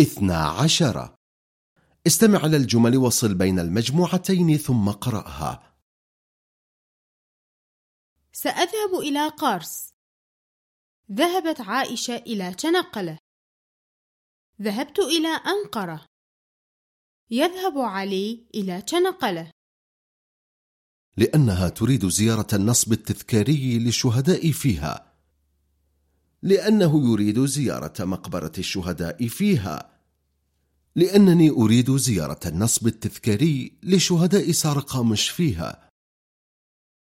اثنا عشر. استمع إلى الجمل وصل بين المجموعتين ثم قرأها. سأذهب إلى قارس. ذهبت عائشة إلى تنقلة ذهبت إلى أنقرة. يذهب علي إلى تنقلة لأنها تريد زيارة النصب التذكاري للشهداء فيها. لأنه يريد زيارة مقبرة الشهداء فيها. لأنني أريد زيارة النصب التذكاري لشهداء سارقامش فيها.